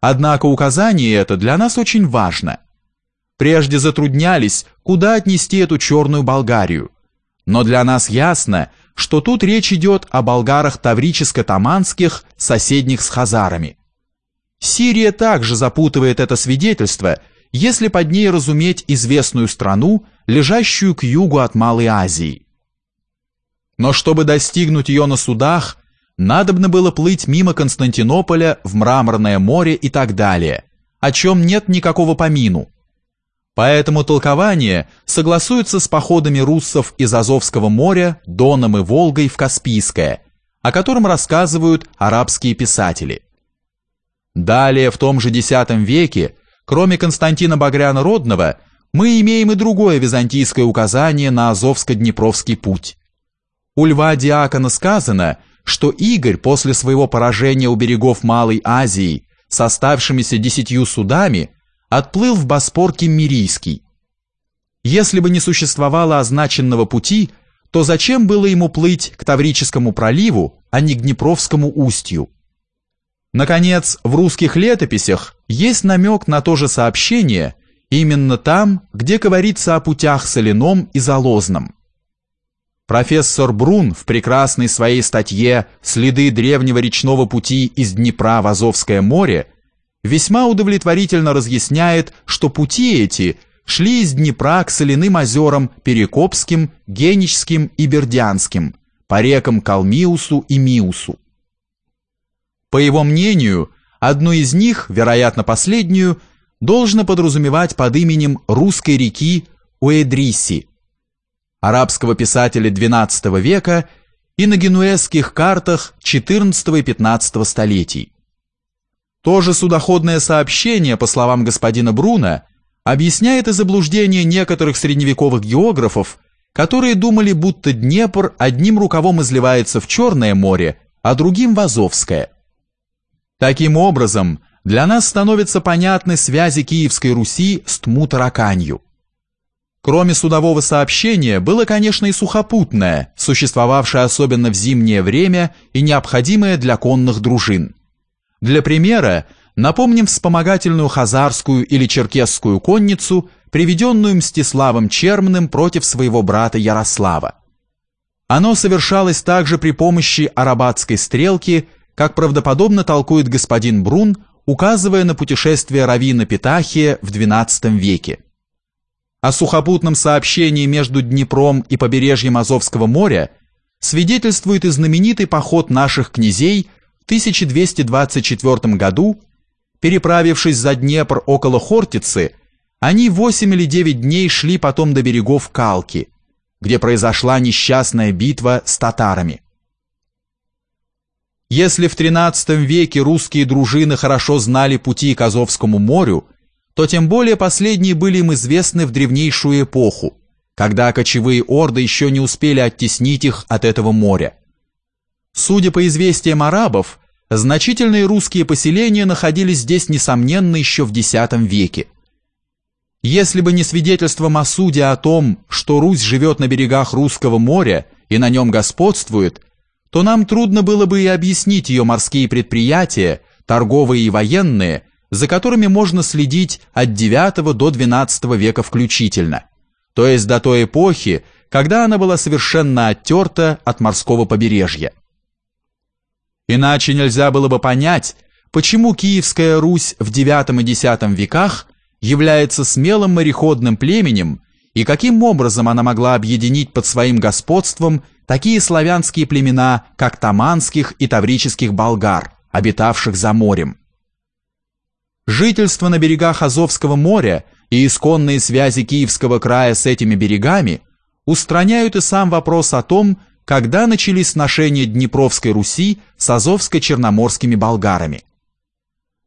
Однако указание это для нас очень важно. Прежде затруднялись, куда отнести эту черную Болгарию. Но для нас ясно, что тут речь идет о болгарах таврическо-таманских, соседних с хазарами. Сирия также запутывает это свидетельство, если под ней разуметь известную страну, лежащую к югу от Малой Азии. Но чтобы достигнуть ее на судах, надобно было плыть мимо Константинополя в Мраморное море и так далее, о чем нет никакого помину. Поэтому толкование согласуется с походами руссов из Азовского моря, Доном и Волгой в Каспийское, о котором рассказывают арабские писатели. Далее, в том же X веке, кроме Константина Багряна Родного, мы имеем и другое византийское указание на Азовско-Днепровский путь. У Льва Диакона сказано, что Игорь после своего поражения у берегов Малой Азии с оставшимися десятью судами отплыл в Боспор Киммерийский. Если бы не существовало означенного пути, то зачем было ему плыть к Таврическому проливу, а не к Днепровскому устью? Наконец, в русских летописях есть намек на то же сообщение именно там, где говорится о путях соляном и залозном. Профессор Брун в прекрасной своей статье «Следы древнего речного пути из Днепра в Азовское море» весьма удовлетворительно разъясняет, что пути эти шли из Днепра к соляным озерам Перекопским, Геническим и Бердянским, по рекам Калмиусу и Миусу. По его мнению, одну из них, вероятно последнюю, должно подразумевать под именем русской реки Уэдриси, арабского писателя XII века и на генуэзских картах XIV и XV столетий. То же судоходное сообщение, по словам господина Бруна, объясняет и заблуждение некоторых средневековых географов, которые думали, будто Днепр одним рукавом изливается в Черное море, а другим в Азовское. Таким образом, для нас становятся понятны связи Киевской Руси с Тмутараканью. Кроме судового сообщения, было, конечно, и сухопутное, существовавшее особенно в зимнее время и необходимое для конных дружин. Для примера напомним вспомогательную хазарскую или черкесскую конницу, приведенную Мстиславом Чермным против своего брата Ярослава. Оно совершалось также при помощи арабатской стрелки, как правдоподобно толкует господин Брун, указывая на путешествие Равина Питахия в XII веке. О сухопутном сообщении между Днепром и побережьем Азовского моря свидетельствует и знаменитый поход наших князей 1224 году, переправившись за Днепр около Хортицы, они 8 или 9 дней шли потом до берегов Калки, где произошла несчастная битва с татарами. Если в XIII веке русские дружины хорошо знали пути к Азовскому морю, то тем более последние были им известны в древнейшую эпоху, когда кочевые орды еще не успели оттеснить их от этого моря. Судя по известиям арабов, значительные русские поселения находились здесь, несомненно, еще в X веке. Если бы не свидетельство Масуди о том, что Русь живет на берегах Русского моря и на нем господствует, то нам трудно было бы и объяснить ее морские предприятия, торговые и военные, за которыми можно следить от IX до XII века включительно, то есть до той эпохи, когда она была совершенно оттерта от морского побережья. Иначе нельзя было бы понять, почему Киевская Русь в IX и X веках является смелым мореходным племенем и каким образом она могла объединить под своим господством такие славянские племена, как таманских и таврических болгар, обитавших за морем. Жительство на берегах Азовского моря и исконные связи Киевского края с этими берегами устраняют и сам вопрос о том, когда начались сношения Днепровской Руси с азовско-черноморскими болгарами.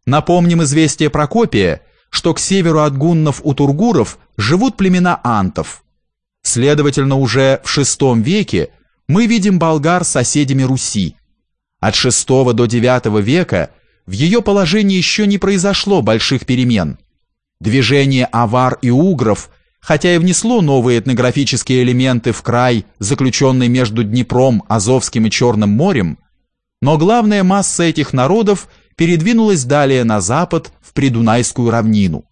Напомним известие Прокопия, что к северу от гуннов у тургуров живут племена антов. Следовательно, уже в VI веке мы видим болгар соседями Руси. От VI до IX века в ее положении еще не произошло больших перемен. Движение авар и угров – хотя и внесло новые этнографические элементы в край, заключенный между Днепром, Азовским и Черным морем, но главная масса этих народов передвинулась далее на запад в Придунайскую равнину.